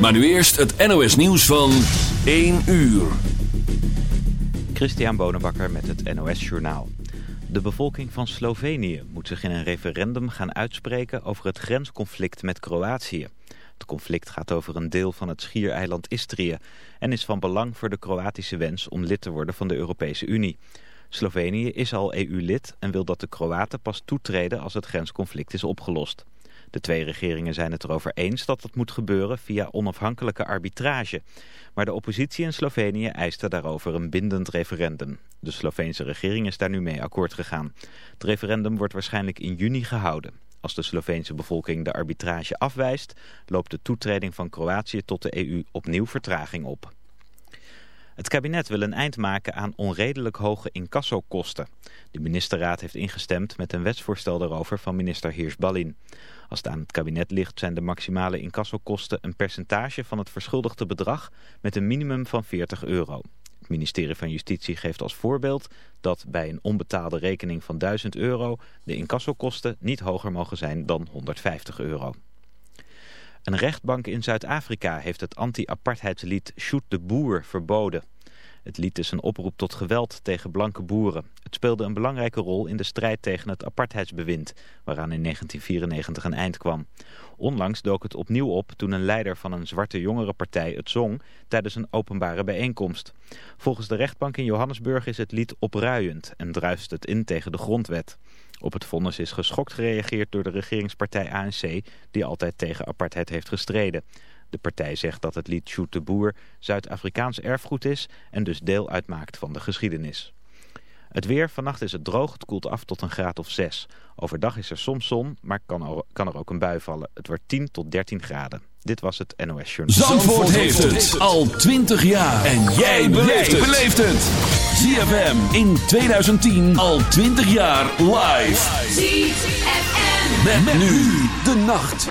Maar nu eerst het NOS nieuws van 1 uur. Christian Bonenbakker met het NOS Journaal. De bevolking van Slovenië moet zich in een referendum gaan uitspreken over het grensconflict met Kroatië. Het conflict gaat over een deel van het schiereiland Istrië en is van belang voor de Kroatische wens om lid te worden van de Europese Unie. Slovenië is al EU-lid en wil dat de Kroaten pas toetreden als het grensconflict is opgelost. De twee regeringen zijn het erover eens dat dat moet gebeuren via onafhankelijke arbitrage. Maar de oppositie in Slovenië eiste daarover een bindend referendum. De Sloveense regering is daar nu mee akkoord gegaan. Het referendum wordt waarschijnlijk in juni gehouden. Als de Sloveense bevolking de arbitrage afwijst, loopt de toetreding van Kroatië tot de EU opnieuw vertraging op. Het kabinet wil een eind maken aan onredelijk hoge incassokosten. De ministerraad heeft ingestemd met een wetsvoorstel daarover van minister Heers-Ballin. Als het aan het kabinet ligt zijn de maximale incassokosten een percentage van het verschuldigde bedrag met een minimum van 40 euro. Het ministerie van Justitie geeft als voorbeeld dat bij een onbetaalde rekening van 1000 euro de incassokosten niet hoger mogen zijn dan 150 euro. Een rechtbank in Zuid-Afrika heeft het anti-apartheidslied Shoot de Boer verboden. Het lied is een oproep tot geweld tegen blanke boeren. Het speelde een belangrijke rol in de strijd tegen het apartheidsbewind, waaraan in 1994 een eind kwam. Onlangs dook het opnieuw op toen een leider van een zwarte jongerenpartij het zong tijdens een openbare bijeenkomst. Volgens de rechtbank in Johannesburg is het lied opruiend en druist het in tegen de grondwet. Op het vonnis is geschokt gereageerd door de regeringspartij ANC, die altijd tegen apartheid heeft gestreden. De partij zegt dat het lied Shoot de Boer Zuid-Afrikaans erfgoed is en dus deel uitmaakt van de geschiedenis. Het weer, vannacht is het droog, het koelt af tot een graad of 6. Overdag is er soms zon, maar kan er, kan er ook een bui vallen. Het wordt 10 tot 13 graden. Dit was het NOS Journal. Zandvoort, heeft het al 20 jaar. En jij beleeft het. ZFM in 2010 al 20 jaar live. ZFM. Met, nu de nacht.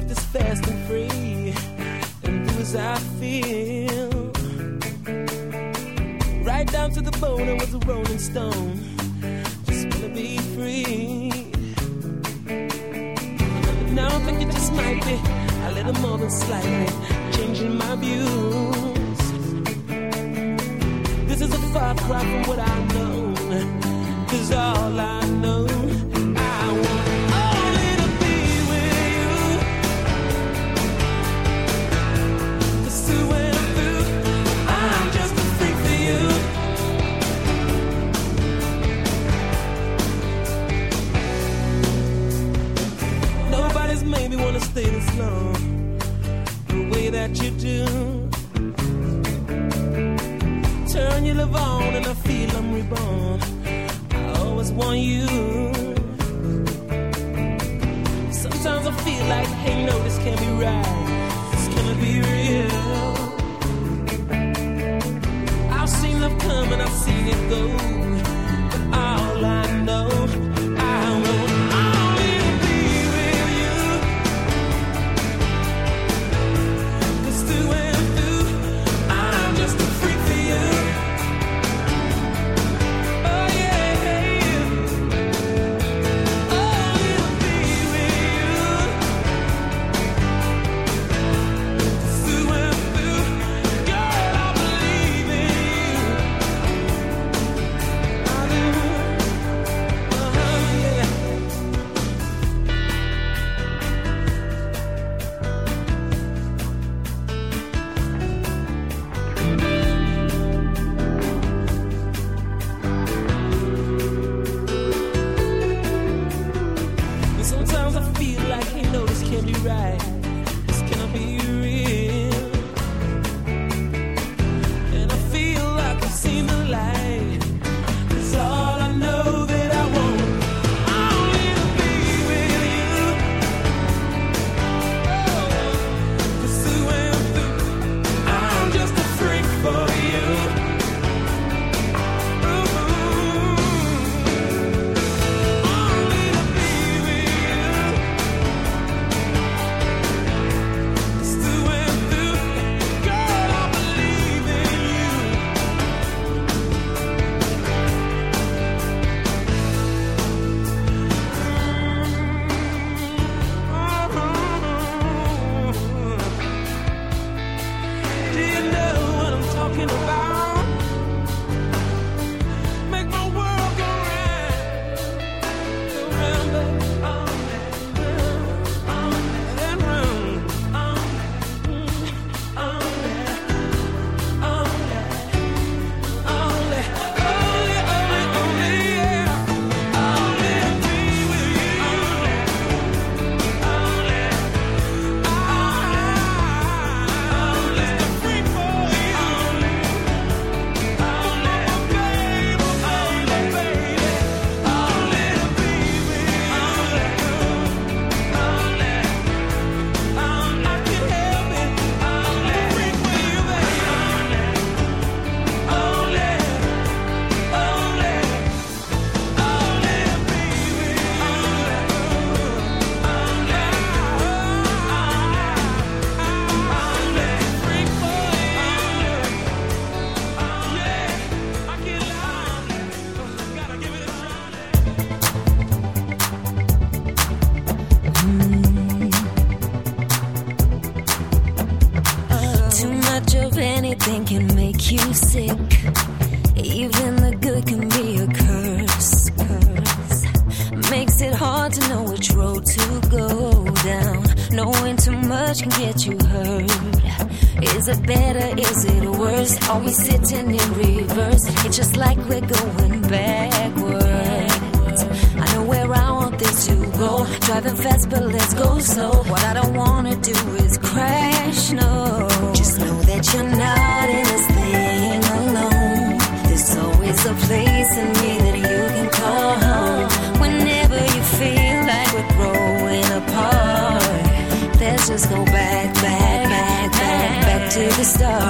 life is fast and free and do as I feel. Right down to the bone, I was a rolling stone. Just wanna be free. But now I think it just might be a little more than slightly changing my views. This is a far cry from what I know, cause all I know. want you. Sometimes I feel like, hey, no, this can't be right. This can't be real. I've seen love come and I've seen it go. to the stars.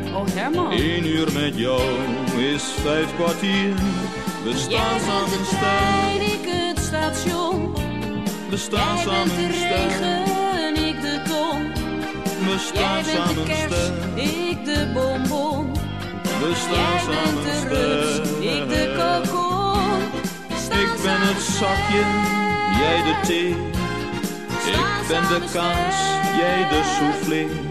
Oh Herman. Eén uur met jou is vijf kwartier. We Jij staan bent samen de trein, ik het station. we staan Jij bent samen de sterk. regen, ik de ton. We Jij staan bent de samen kers, sterk, ik de bonbon. we Jij staan bent samen de rups, ik de kokon. Ik ben het zakje, jij de thee. Ik ben de kaas, jij de soufflé.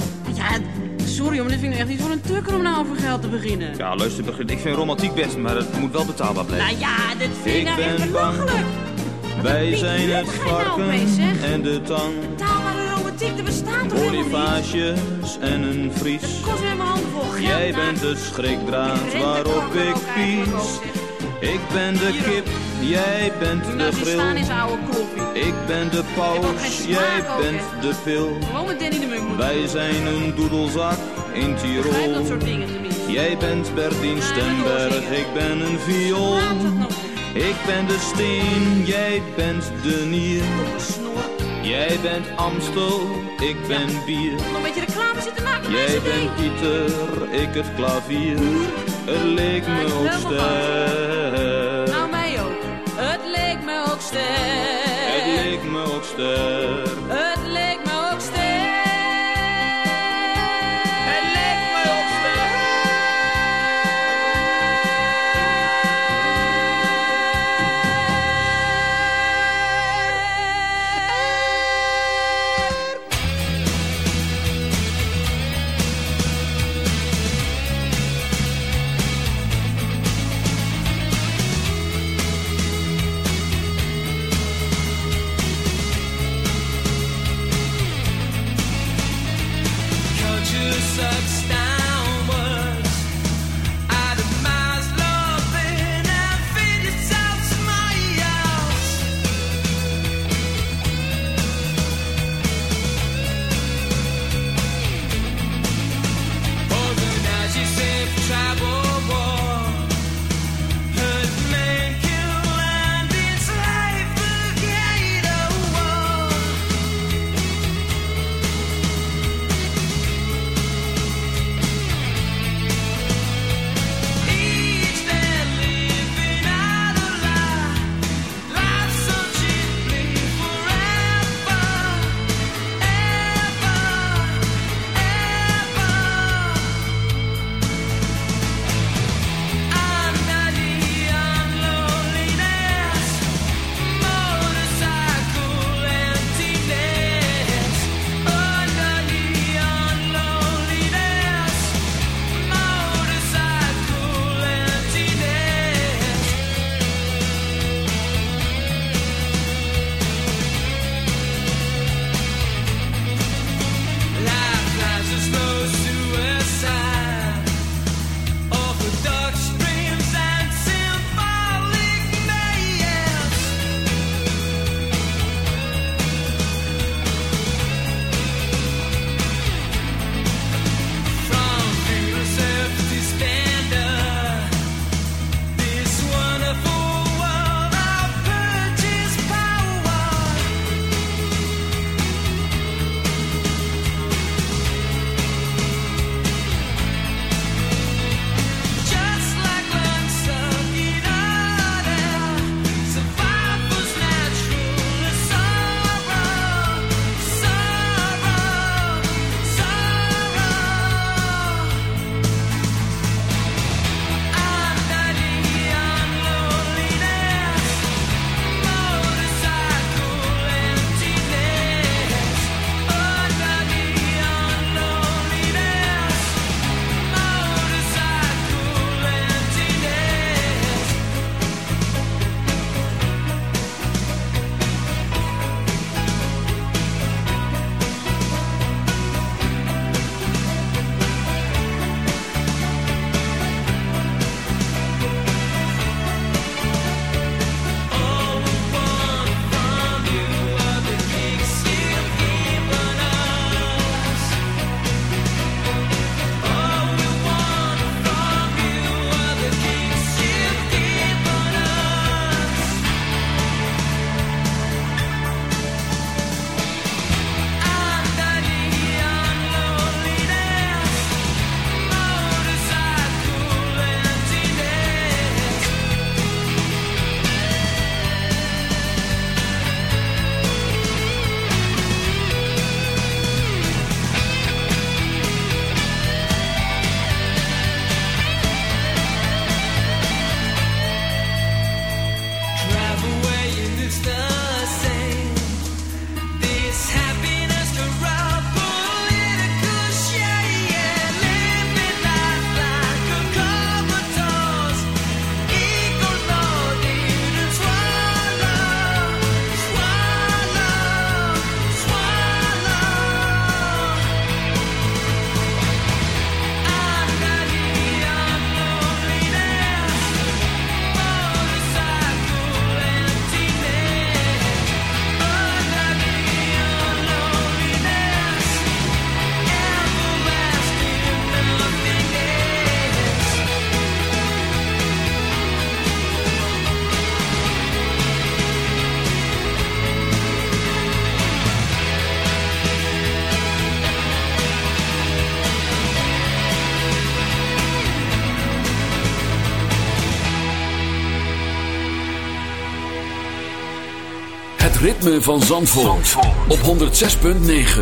Sorry, maar dit vind ik echt niet voor een tukker om nou over geld te beginnen. Ja, luister, begin- ik vind romantiek best, maar het moet wel betaalbaar blijven. Nou ja, dit vind ik nou echt ben belachelijk. Wij zijn het nou varken en de tang. Betaalbare romantiek, er bestaat toch? Bonifages en een vries. Het kost weer mijn handen vol geld. Jij nou. bent de schrikdraad waarop ik pies. Ik ben de kip, jij bent de nou die staan grill. is oude. Ik ben de paus, jij bent de pil. Gewoon met Danny de Munk moeten Wij zijn een doedelzak in Tirol. dat soort dingen tenminste. Jij bent Bertien Stemberg, ik ben een viool. Ik ben de steen, jij bent de nier. Jij bent Amstel, ik ben bier. Nog een beetje reclame zitten maken met Jij bent. Pieter, ik het klavier. Het leek me ook sterk. Nou, mij ook. Het leek me ook sterk. Het leek me ook sterk. Ritme van Zandvoort, op 106.9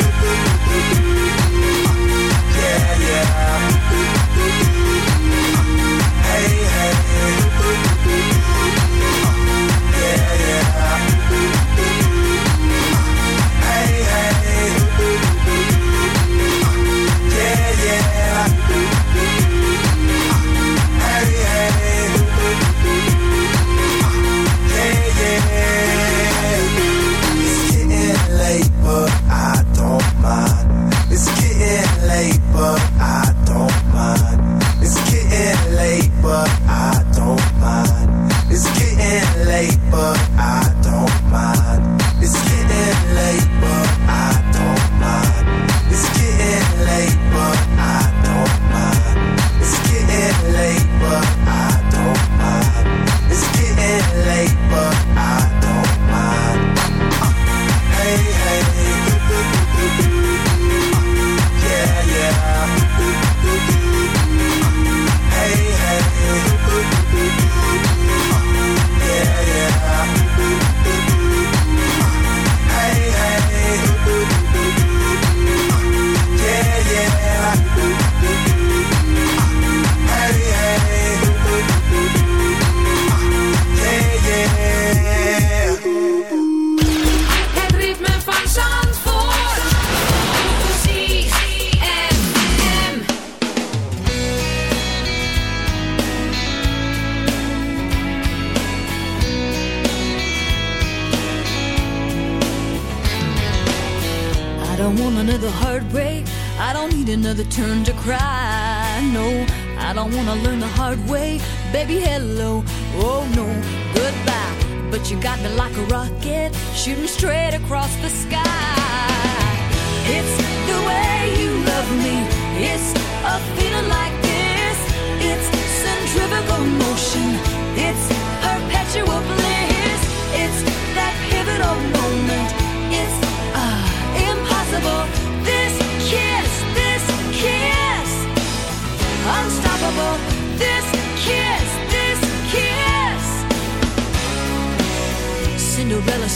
Yeah, yeah.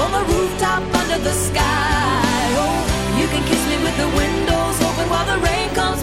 on the rooftop under the sky. Oh, you can kiss me with the windows open while the rain comes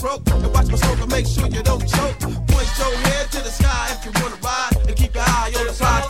broke. And watch my smoke and make sure you don't choke. Point your head to the sky if you wanna ride. And keep your eye on the prize.